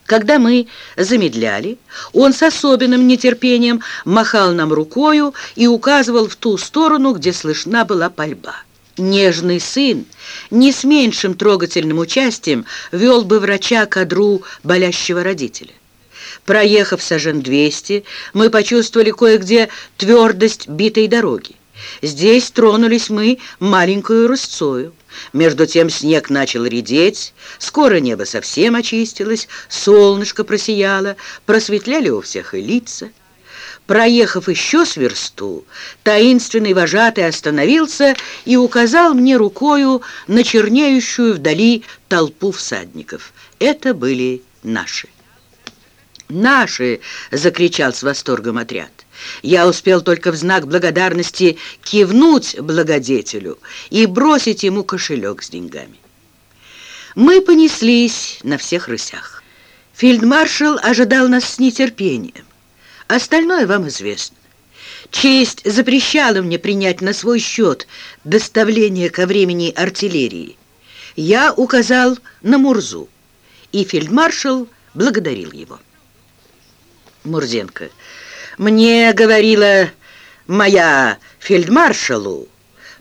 Когда мы замедляли, он с особенным нетерпением махал нам рукою и указывал в ту сторону, где слышна была пальба. Нежный сын не с меньшим трогательным участием вел бы врача к одру болящего родителя. Проехав сажен 200, мы почувствовали кое-где твердость битой дороги. Здесь тронулись мы маленькую рысцою. Между тем снег начал редеть, скоро небо совсем очистилось, солнышко просияло, просветляли у всех и лица. Проехав еще с версту, таинственный вожатый остановился и указал мне рукою на чернеющую вдали толпу всадников. Это были наши. «Наши!» — закричал с восторгом отряд. Я успел только в знак благодарности кивнуть благодетелю и бросить ему кошелек с деньгами. Мы понеслись на всех рысях. Фельдмаршал ожидал нас с нетерпением. Остальное вам известно. Честь запрещала мне принять на свой счет доставление ко времени артиллерии. Я указал на Мурзу, и фельдмаршал благодарил его. Мурзенко. Мне говорила моя фельдмаршалу,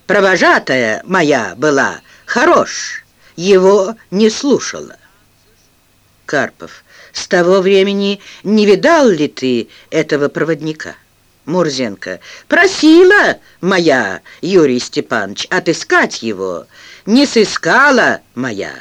провожатая моя была, хорош, его не слушала. Карпов. С того времени не видал ли ты этого проводника? Мурзенко. Просила моя, Юрий Степанович, отыскать его. Не сыскала моя.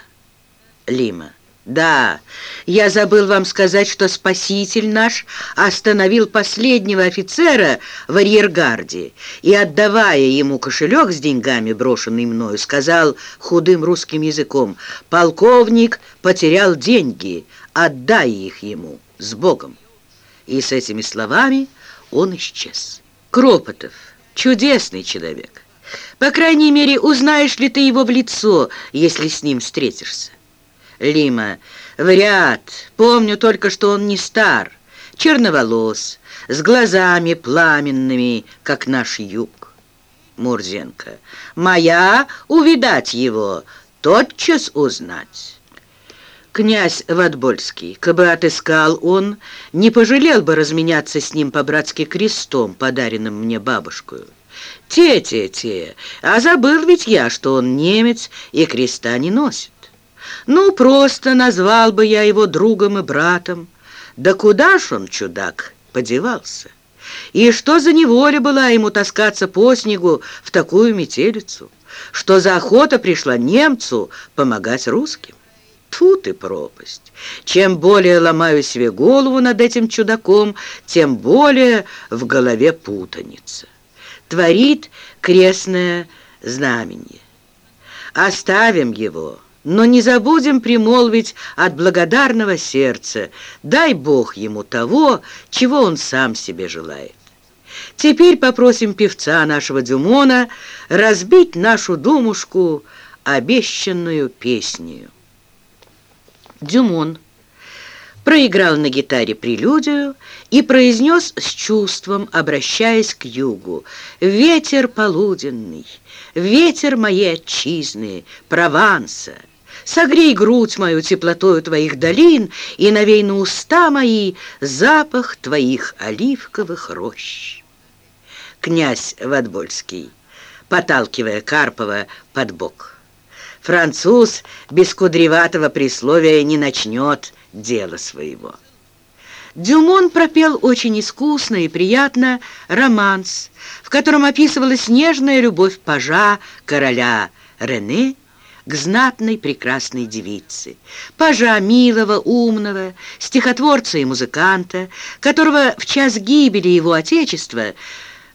Лима. Да, я забыл вам сказать, что спаситель наш остановил последнего офицера в арьергарде и, отдавая ему кошелек с деньгами, брошенный мною, сказал худым русским языком, «Полковник потерял деньги, отдай их ему с Богом». И с этими словами он исчез. Кропотов, чудесный человек. По крайней мере, узнаешь ли ты его в лицо, если с ним встретишься. Лима. Вряд. Помню только, что он не стар, черноволос, с глазами пламенными, как наш юг. Мурзенко. Моя увидать его, тотчас узнать. Князь Ватбольский, кабы отыскал он, не пожалел бы разменяться с ним по-братски крестом, подаренным мне бабушкою. Те-те-те, а забыл ведь я, что он немец и креста не носит. Ну, просто назвал бы я его другом и братом. Да куда ж он, чудак, подевался? И что за неволя была ему таскаться по снегу в такую метелицу? Что за охота пришла немцу помогать русским? Тьфу ты пропасть! Чем более ломаю себе голову над этим чудаком, тем более в голове путаница. Творит крестное знамение. Оставим его, но не забудем примолвить от благодарного сердца, дай Бог ему того, чего он сам себе желает. Теперь попросим певца нашего Дюмона разбить нашу думушку обещанную песню. Дюмон проиграл на гитаре прелюдию и произнес с чувством, обращаясь к югу, «Ветер полуденный, ветер моей отчизны, Прованса, Согрей грудь мою теплотою твоих долин И навей на уста мои запах твоих оливковых рощ. Князь Ватбольский, поталкивая Карпова под бок. Француз без кудреватого присловия не начнет дело своего. Дюмон пропел очень искусно и приятно романс, в котором описывалась нежная любовь пажа короля Рене к знатной прекрасной девице, пажа милого, умного, стихотворца и музыканта, которого в час гибели его отечества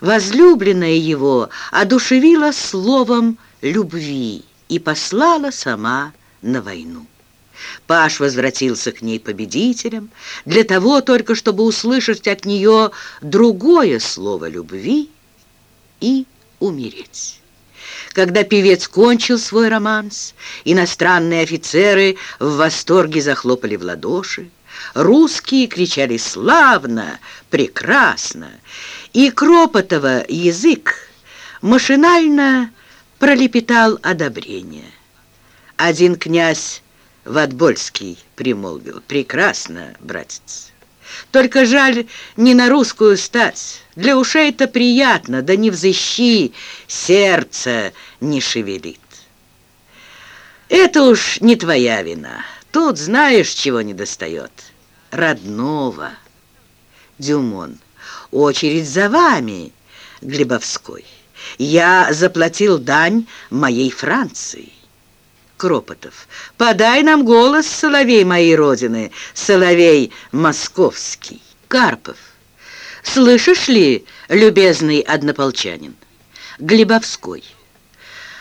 возлюбленная его одушевила словом любви и послала сама на войну. Паш возвратился к ней победителем, для того только, чтобы услышать от нее другое слово любви и умереть. Когда певец кончил свой романс, иностранные офицеры в восторге захлопали в ладоши, Русские кричали «Славно! Прекрасно!» И Кропотова язык машинально пролепетал одобрение. Один князь Ватбольский примолвил «Прекрасно, братец!» Только жаль не на русскую стать. Для ушей-то приятно, да не взыщи, сердце не шевелит. Это уж не твоя вина. Тут знаешь, чего не достает. Родного. Дюмон. Очередь за вами, Глебовской. Я заплатил дань моей Франции. Кропотов. «Подай нам голос, соловей моей родины, соловей московский». Карпов. «Слышишь ли, любезный однополчанин?» Глебовской.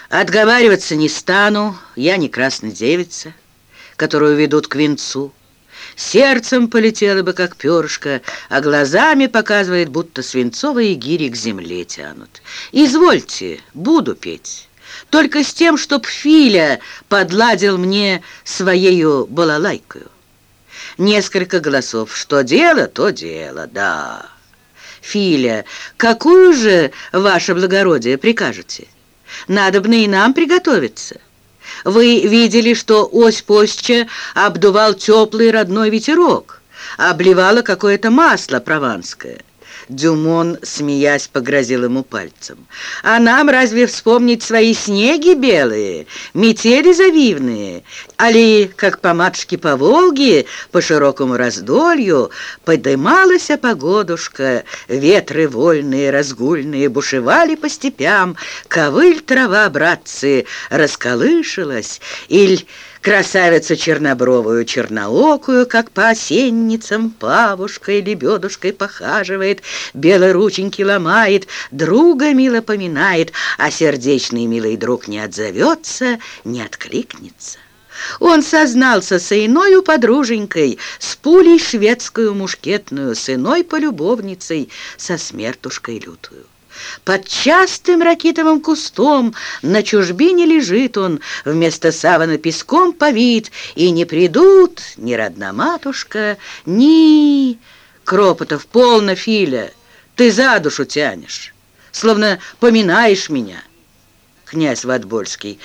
«Отговариваться не стану, я не красная девица, которую ведут к венцу. Сердцем полетела бы, как перышко, а глазами показывает, будто свинцовые гири к земле тянут. Извольте, буду петь» только с тем, чтоб Филя подладил мне своею балалайкою. Несколько голосов. Что дело, то дело, да. Филя, какую же, ваше благородие, прикажете? Надобно и нам приготовиться. Вы видели, что ось постча обдувал теплый родной ветерок, обливало какое-то масло прованское. Дюмон, смеясь, погрозил ему пальцем. «А нам разве вспомнить свои снеги белые, метели завивные, али, как по матушке по Волге, по широкому раздолью, подымалась погодушка, ветры вольные, разгульные, бушевали по степям, ковыль трава, братцы, расколышилась, иль красавицу чернобровую, черноокую, как по осенницам павушкой, лебедушкой похаживает, белые рученьки ломает, друга мило поминает, а сердечный милый друг не отзовется, не откликнется. Он сознался с иною подруженькой, с пулей шведскую мушкетную, с иной полюбовницей, со смертушкой лютую. Под частым ракитовым кустом на чужбине лежит он, вместо савана песком повит, и не придут ни родна матушка, ни... Кропотов, полно, Филя, ты за душу тянешь, словно поминаешь меня. Князь Ватбольский.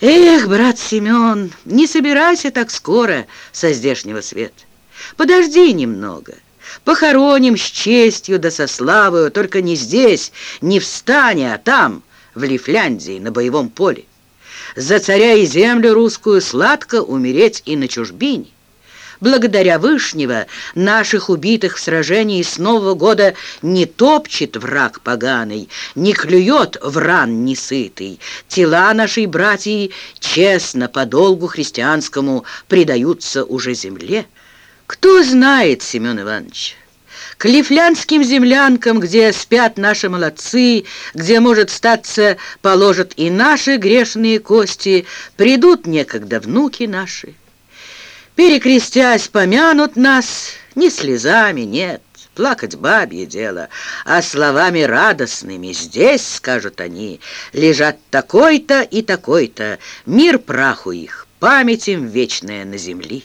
Эх, брат Семен, не собирайся так скоро со здешнего света. Подожди немного. Похороним с честью да со славою, только не здесь, не в стане, а там, в Лифляндии, на боевом поле. За царя и землю русскую сладко умереть и на чужбине. Благодаря Вышнего наших убитых в сражении с Нового года не топчет враг поганый, не клюет вран несытый. Тела нашей братьи честно по долгу христианскому предаются уже земле. Кто знает, Семен Иванович, к лифлянским землянкам, где спят наши молодцы, где, может, статься, положат и наши грешные кости, придут некогда внуки наши. Перекрестясь, помянут нас не слезами, нет, плакать бабье дело, а словами радостными. Здесь, скажут они, лежат такой-то и такой-то, мир праху их, память им вечная на земли.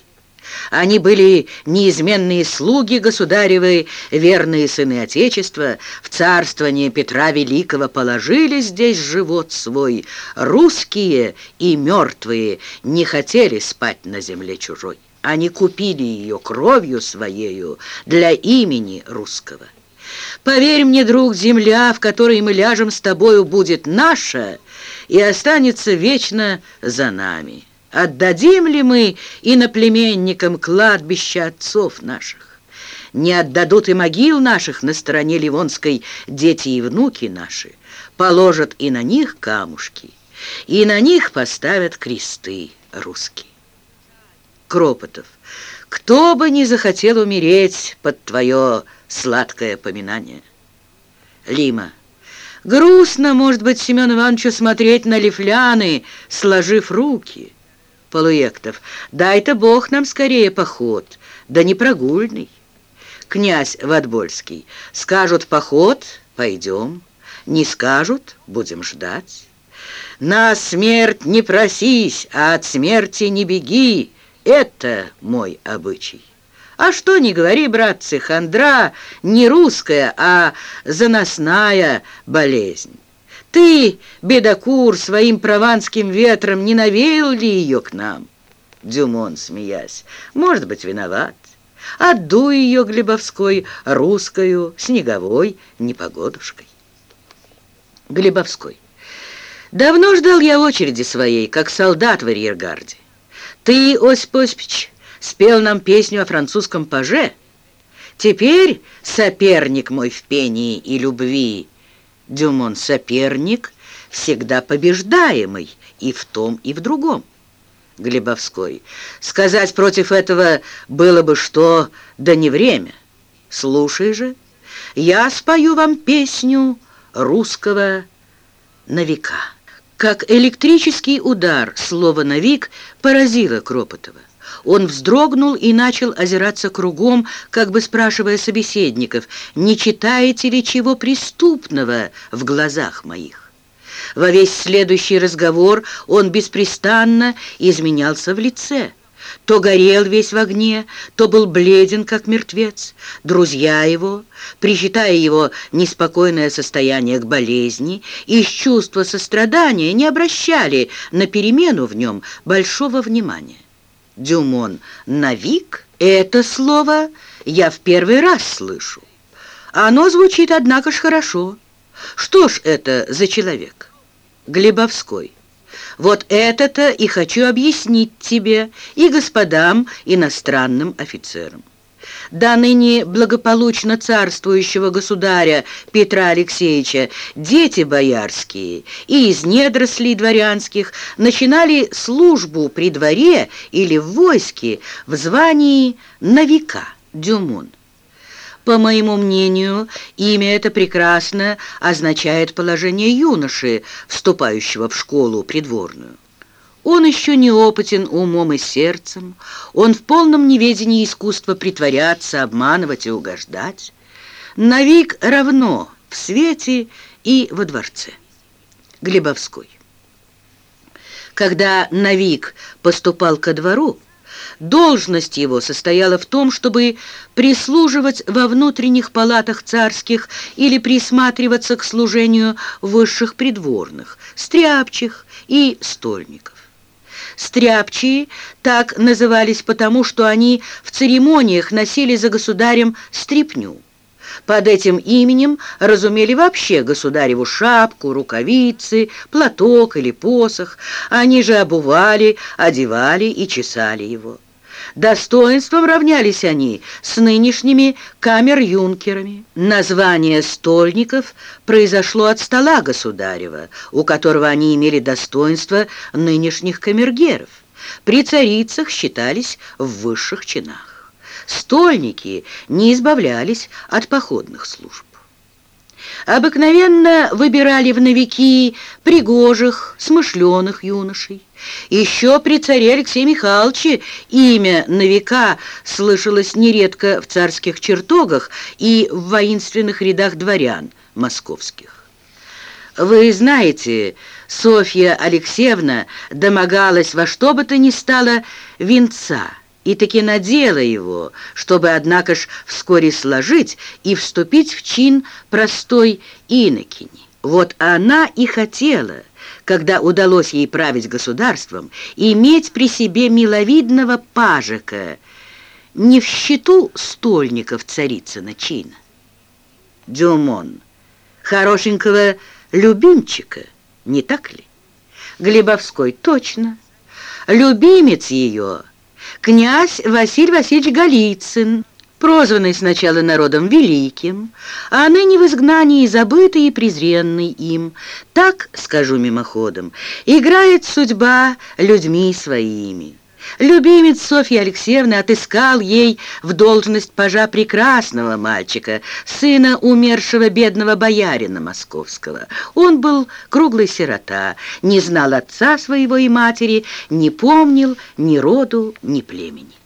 Они были неизменные слуги государевы, верные сыны Отечества, в царствование Петра Великого положили здесь живот свой. Русские и мертвые не хотели спать на земле чужой. Они купили ее кровью своею для имени русского. Поверь мне, друг, земля, в которой мы ляжем с тобою, будет наша и останется вечно за нами». Отдадим ли мы иноплеменникам кладбища отцов наших? Не отдадут и могил наших на стороне Ливонской дети и внуки наши, положат и на них камушки, и на них поставят кресты русские. Кропотов, кто бы не захотел умереть под твое сладкое поминание? Лима, грустно, может быть, Семен Ивановичу смотреть на лифляны, сложив руки, Полуектов. Дай-то Бог нам скорее поход, да не прогульный. Князь Ватбольский. Скажут поход, пойдем. Не скажут, будем ждать. На смерть не просись, а от смерти не беги. Это мой обычай. А что не говори, братцы, хандра не русская, а заносная болезнь. Ты, бедокур, своим прованским ветром не навеял ли ее к нам? Дюмон, смеясь, может быть, виноват. Отдуй ее Глебовской русскою, снеговой непогодушкой. Глебовской. Давно ждал я очереди своей, как солдат в арьергарде. Ты, Осип Осипович, спел нам песню о французском паже. Теперь соперник мой в пении и любви. Дюмон соперник, всегда побеждаемый и в том, и в другом. Глебовской. Сказать против этого было бы что, да не время. Слушай же, я спою вам песню русского на века. Как электрический удар слово «навик» поразило Кропотова. Он вздрогнул и начал озираться кругом, как бы спрашивая собеседников, «Не читаете ли чего преступного в глазах моих?» Во весь следующий разговор он беспрестанно изменялся в лице. То горел весь в огне, то был бледен, как мертвец. Друзья его, причитая его неспокойное состояние к болезни, из чувства сострадания не обращали на перемену в нем большого внимания. Дюмон «навик» — это слово я в первый раз слышу. Оно звучит, однако ж, хорошо. Что ж это за человек? Глебовской. Вот это-то и хочу объяснить тебе и господам иностранным офицерам. До ныне благополучно царствующего государя Петра Алексеевича дети боярские и из недрослей дворянских начинали службу при дворе или в войске в звании новика Дюмон. По моему мнению, имя это прекрасно означает положение юноши, вступающего в школу придворную. Он еще не опытен умом и сердцем, он в полном неведении искусства притворяться, обманывать и угождать. Навик равно в свете и во дворце. Глебовской. Когда Навик поступал ко двору, Должность его состояла в том, чтобы прислуживать во внутренних палатах царских или присматриваться к служению высших придворных, стряпчих и стольников. Стряпчие так назывались потому, что они в церемониях носили за государем стряпню. Под этим именем разумели вообще государеву шапку, рукавицы, платок или посох. Они же обували, одевали и чесали его. Достоинством равнялись они с нынешними камер-юнкерами. Название стольников произошло от стола государева, у которого они имели достоинство нынешних камергеров. При царицах считались в высших чинах. Стольники не избавлялись от походных служб. Обыкновенно выбирали в новики пригожих, смышленых юношей. Еще при царе Алексее Михайловиче имя новика слышалось нередко в царских чертогах и в воинственных рядах дворян московских. Вы знаете, Софья Алексеевна домогалась во что бы то ни стало венца, и таки надела его, чтобы, однако ж, вскоре сложить и вступить в чин простой инокини. Вот она и хотела, когда удалось ей править государством, иметь при себе миловидного пажика, не в счету стольников царицына чина. Дюмон, хорошенького любимчика, не так ли? Глебовской, точно. Любимец ее — князь Василий Васильевич Голицын, прозванный сначала народом великим, а ныне в изгнании забытый и презренный им, так, скажу мимоходом, играет судьба людьми своими. Любимец Софьи Алексеевны отыскал ей в должность пажа прекрасного мальчика, сына умершего бедного боярина московского. Он был круглый сирота, не знал отца своего и матери, не помнил ни роду, ни племени.